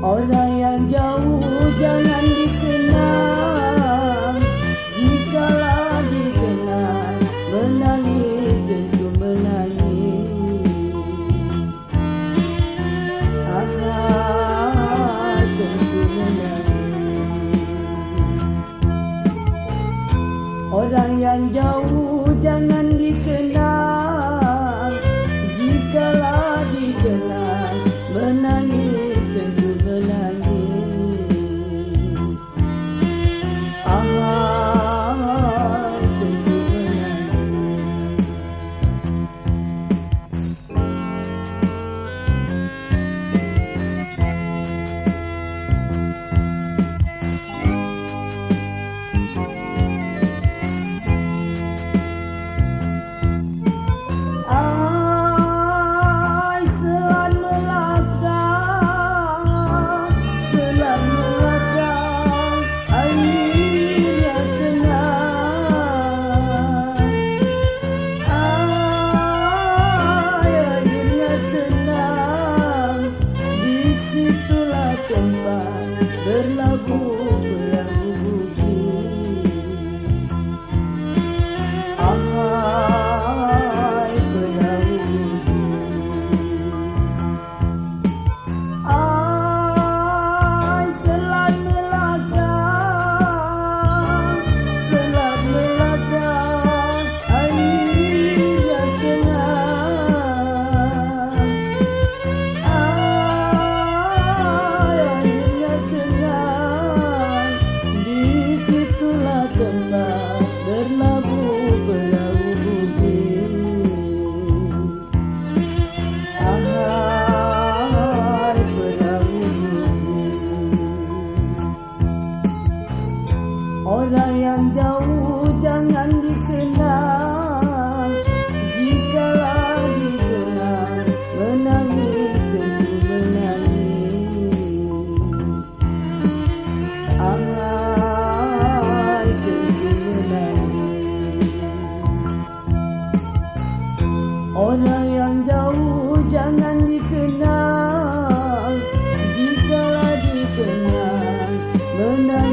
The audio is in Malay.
Orang yang jauh jangan dikenang jikalau lagi Menangis tentu menangis. Ah tentu menangis. Orang yang jauh jangan dikenang Orang yang jauh jangan dikenal. Jika dikenal Menang